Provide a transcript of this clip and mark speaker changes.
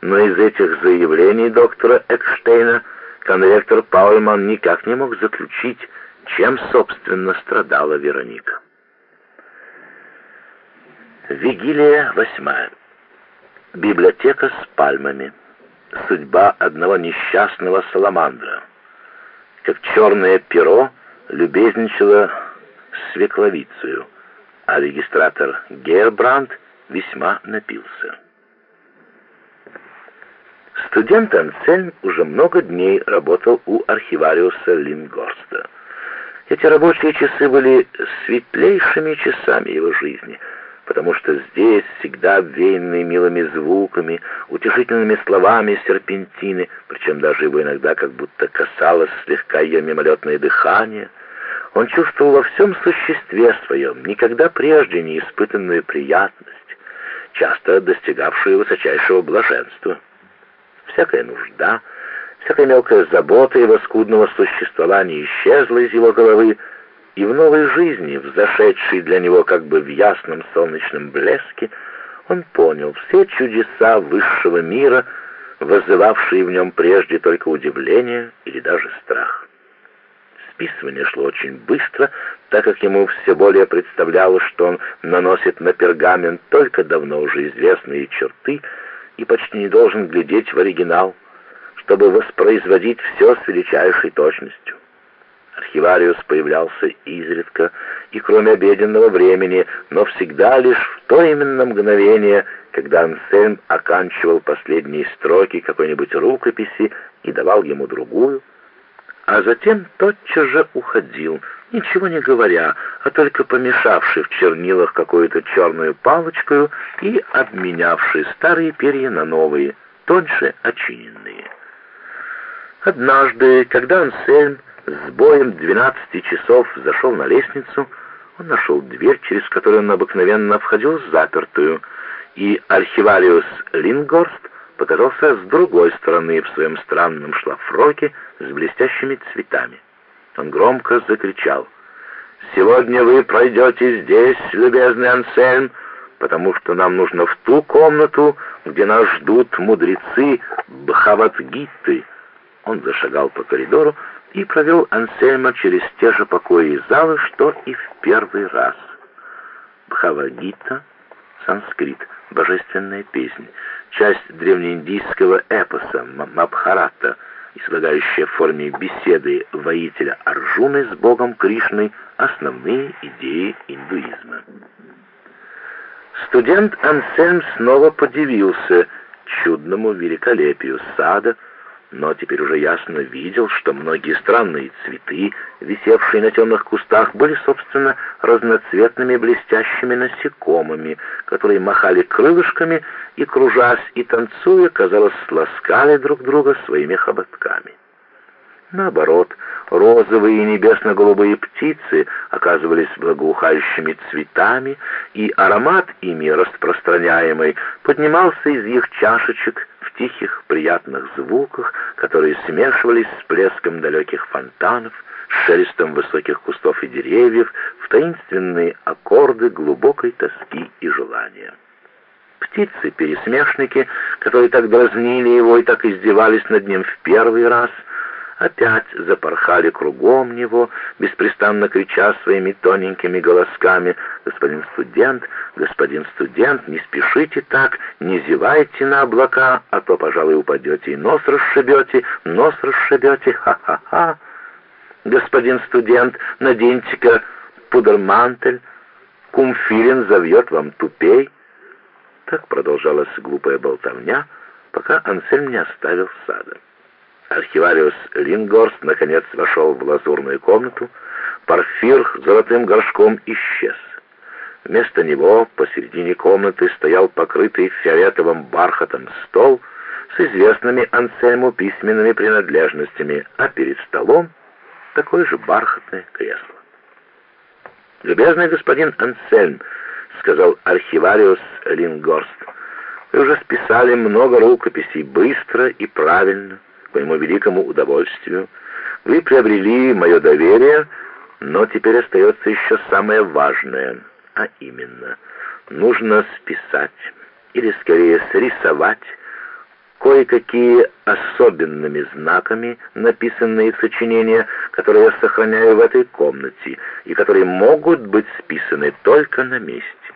Speaker 1: но из этих заявлений доктора Экштейна конректор Паульман никак не мог заключить, чем, собственно, страдала Вероника. Вигилия восьмая. Библиотека с пальмами. Судьба одного несчастного саламандра. Как черное перо любезничало свекловицею, а регистратор Гербранд весьма напился. Студент Ансельм уже много дней работал у архивариуса Лингорста. Эти рабочие часы были светлейшими часами его жизни, потому что здесь, всегда обвеянные милыми звуками, утешительными словами серпентины, причем даже его иногда как будто касалось слегка ее мимолетное дыхание, он чувствовал во всем существе своем никогда прежде не испытанную приятность, часто достигавшую высочайшего блаженства. Всякая нужда, всякая мелкая забота его скудного существования исчезла из его головы, и в новой жизни, взошедшей для него как бы в ясном солнечном блеске, он понял все чудеса высшего мира, вызывавшие в нем прежде только удивление или даже страх. Списывание шло очень быстро, так как ему все более представлялось, что он наносит на пергамент только давно уже известные черты и почти не должен глядеть в оригинал, чтобы воспроизводить все с величайшей точностью. Архивариус появлялся изредка и кроме обеденного времени, но всегда лишь в то именно мгновение, когда Ансельм оканчивал последние строки какой-нибудь рукописи и давал ему другую, а затем тотчас же уходил, ничего не говоря, а только помешавший в чернилах какую-то черную палочку и обменявший старые перья на новые, тоньше очиненные. Однажды, когда Ансельм с боем 12 часов зашел на лестницу, он нашел дверь, через которую он обыкновенно входил запертую, и архивариус Лингорст показался с другой стороны в своем странном шлафроке с блестящими цветами. Он громко закричал «Сегодня вы пройдете здесь, любезный Ансельм, потому что нам нужно в ту комнату, где нас ждут мудрецы Бхаватгиты». Он зашагал по коридору, и провел Ансельма через те же покои и залы, что и в первый раз. Бхавагита, санскрит, божественная песня, часть древнеиндийского эпоса Мабхарата, излагающая в форме беседы воителя Арджуны с богом Кришной основные идеи индуизма. Студент Ансельм снова подивился чудному великолепию сада, но теперь уже ясно видел, что многие странные цветы, висевшие на темных кустах, были, собственно, разноцветными блестящими насекомыми, которые махали крылышками и, кружась и танцуя, казалось, ласкали друг друга своими хоботками. Наоборот, розовые и небесно-голубые птицы оказывались благоухающими цветами, и аромат ими распространяемый поднимался из их чашечек тихих, приятных звуках, которые смешивались с плеском далеких фонтанов, с шелестом высоких кустов и деревьев, в таинственные аккорды глубокой тоски и желания. Птицы-пересмешники, которые так дразнили его и так издевались над ним в первый раз — опять запорхали кругом него, беспрестанно крича своими тоненькими голосками «Господин студент, господин студент, не спешите так, не зевайте на облака, а то, пожалуй, упадете и нос расшибете, нос расшибете, ха-ха-ха! Господин студент, наденьте-ка пудермантель, кумфилин завьет вам тупей». Так продолжалась глупая болтовня, пока Ансельм не оставил сада. Архивариус Лингорст наконец вошел в лазурную комнату. Парфир с золотым горшком исчез. Вместо него посередине комнаты стоял покрытый фиолетовым бархатом стол с известными Ансельму письменными принадлежностями, а перед столом такое же бархатное кресло. «Любезный господин Ансельм», — сказал архивариус Лингорст, — «вы уже списали много рукописей быстро и правильно» к моему великому удовольствию. Вы приобрели мое доверие, но теперь остается еще самое важное, а именно, нужно списать, или скорее срисовать, кое-какие особенными знаками написанные сочинения, которые я сохраняю в этой комнате и которые могут быть списаны только на месте.